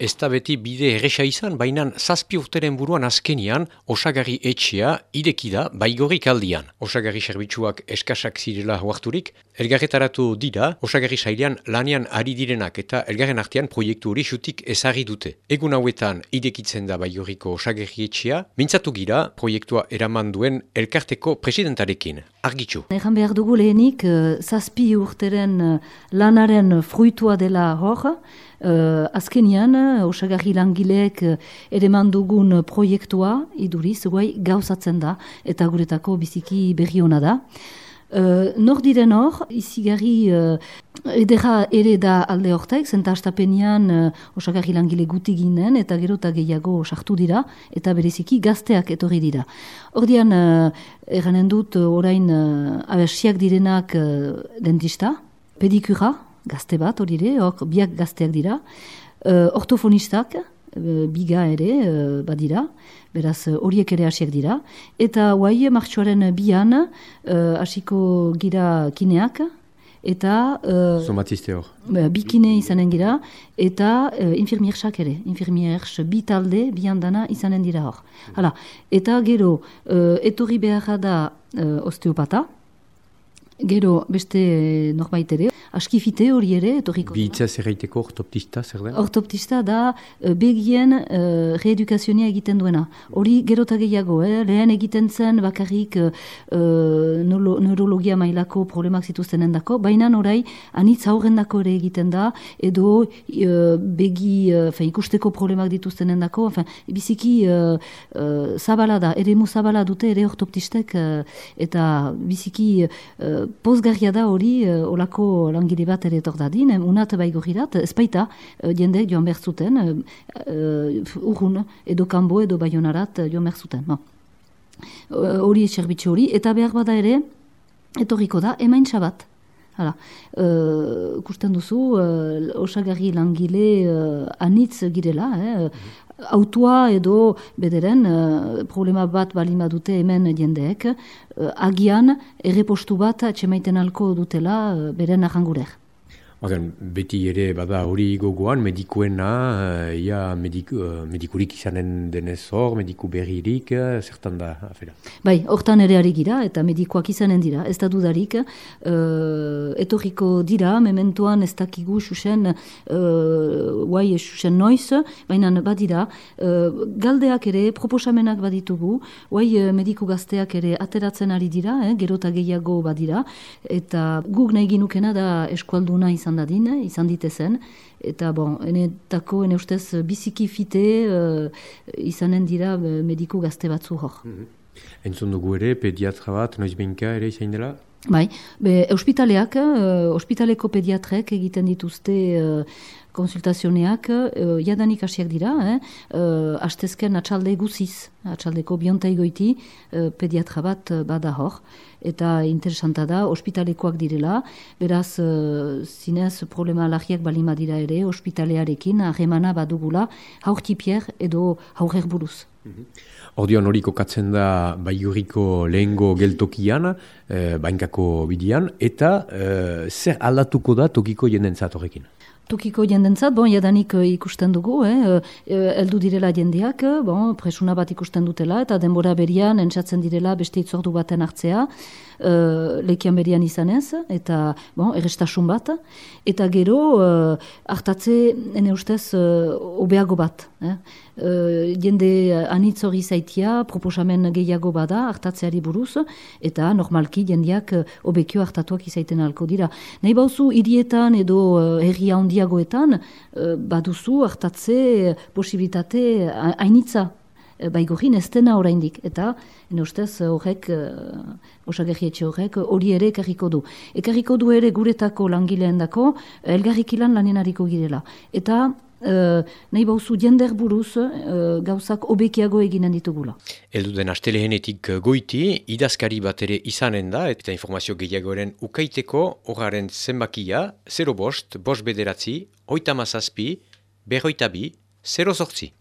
ez da beti bide erresa izan, baina zazpi urteren buruan azkenian osagarri etxea idekida baigorik aldian. Osagarri serbitzuak eskasak zirela huarturik, elgarretaratu dira osagarri sailean lanian ari direnak eta elgarren artean proiektu hori xutik ezagri dute. Egun hauetan idekitzen da baigoriko osagarri etxea, mintzatu gira proiektua eraman duen elkarteko presidentarekin. Argitxu. Egan behar dugu lehenik, uh, zazpi urteren uh, lanaren fruitua dela hor, uh, azkenian, osagarri langileek uh, ere mandugun proiektua, iduriz, guai, gauzatzen da, eta guretako biziki berri hona da. Uh, nor diren hor, izigarri uh, edera ere da alde hortek, zenta astapenean uh, osagarri langile guti ginen eta gero eta gehiago sartu dira eta bereziki gazteak etorri dira. Hordian, uh, eranen dut orain uh, abersiak direnak uh, dentista, pedikura, gazte bat hori ere, hor biak gazteak dira, uh, ortofonistak, biga ere badira, beraz horiek ere hasiak dira. Eta guai martxoaren bian hasiko gira kineak, eta... Somatiste hor. Bikine izanen gira, eta uh, infirmiersak ere, infirmiers bi talde, bi handana izanen dira hor. Hala, eta gero, uh, etorri beharra da uh, osteopata, gero beste norbait ere, askifite hori ere, etorriko. Bitza zerreiteko ortoptista, zer da? Ortoptista da uh, begien uh, reedukazionia egiten duena. Hori gerota gehiago, eh? lehen egiten zen bakarrik uh, neurologia mailako problemak zituzten endako, baina orai anitz aurren dako ere egiten da, edo uh, begi uh, ikusteko problemak dituzten endako, enfin, biziki uh, uh, zabala da, ere mu zabala dute ere ortoptistek, uh, eta biziki uh, pozgarria da hori uh, olako langile bat ere etor dadin, unat bai gorirat, ez baita, uh, jende joan behar zuten, uh, urrun edo kanbo edo baionarat joan behar zuten. Hori no. hori, eta behar bada ere, etorriko da, emain bat. Hala, uh, kusten duzu, uh, osagarri langile uh, anitz girela, eh? Autua edo bederen uh, problema bat balima dute hemen jendeek, uh, agian errepostu bat txemaiten alko dutela uh, beren ahangurer. Bagan, beti ere bada hori gogoan, medikuena, uh, ia mediku, uh, medikurik izanen denez hor, mediku berririk, uh, zertan da, afera? Bai, hortan ere ari gira, eta medikoak izanen dira, ez da dudarik, uh, etorriko dira, mementoan ez dakigu susen, uh, guai susen noiz, baina badira, uh, galdeak ere, proposamenak baditugu, guai mediku gazteak ere ateratzen ari dira, eh, gerota gehiago badira, eta guk nahi ginukena da eskualduna izan izan dadin, izan ditezen, eta bon, enetako, ene ustez, biziki fite uh, izanen dira uh, mediku gazte batzu hor. Mm -hmm. Entzun dugu ere, pediatra bat, noiz behinka ere izan dela? Bai, be, ospitaleak, uh, ospitaleko pediatrek egiten dituzte uh, konsultazioneak uh, jadanik hasiak dira, eh? uh, astezken atxalde guziz, atxaldeko biontaigoiti uh, pediatra bat uh, bada hor, eta interesanta da, ospitalekoak direla, beraz, uh, zinez problema alajiak balima dira ere, ospitalearekin, ahemana badugula, haurtipier edo haurrer buruz. Mm hori kokatzen da baiuriko lehengo geltokian, e, bainkako bidian, eta e, zer aldatuko da tokiko jenden horrekin? Tokiko jendentzat, bon, jadanik uh, ikusten dugu, eh, eldu direla jendeak, bon, presuna bat ikusten dutela, eta denbora berian, entzatzen direla beste itzordu baten hartzea, uh, lekian berian izanez, eta bon, errestasun bat, eta gero uh, hartatze ene ustez uh, obeago bat. Eh? Uh, jende anitz hori zaitia, proposamen gehiago bada hartatzeari buruz, eta normalki jendeak uh, obekio hartatuak izaiten alko dira. Nahi bauzu hirietan edo uh, herria handiagoetan uh, baduzu hartatze posibilitate hainitza Eh, baigorin ez dena oraindik eta ustez horrek uh, horrek hori ere ekarriko du. Ekarriko du ere guretako langileen dako elgarrik ilan lanenariko girela. Eta Uh, nahi bauzu jender buruz uh, gauzak obekiago eginen ditugula. Eldu den astelehenetik goiti, idazkari bat ere izanen da, eta informazio gehiagoren ukaiteko horaren zenbakia, 0 bost, bost bederatzi, oita mazazpi, berroita bi, 0 sortzi.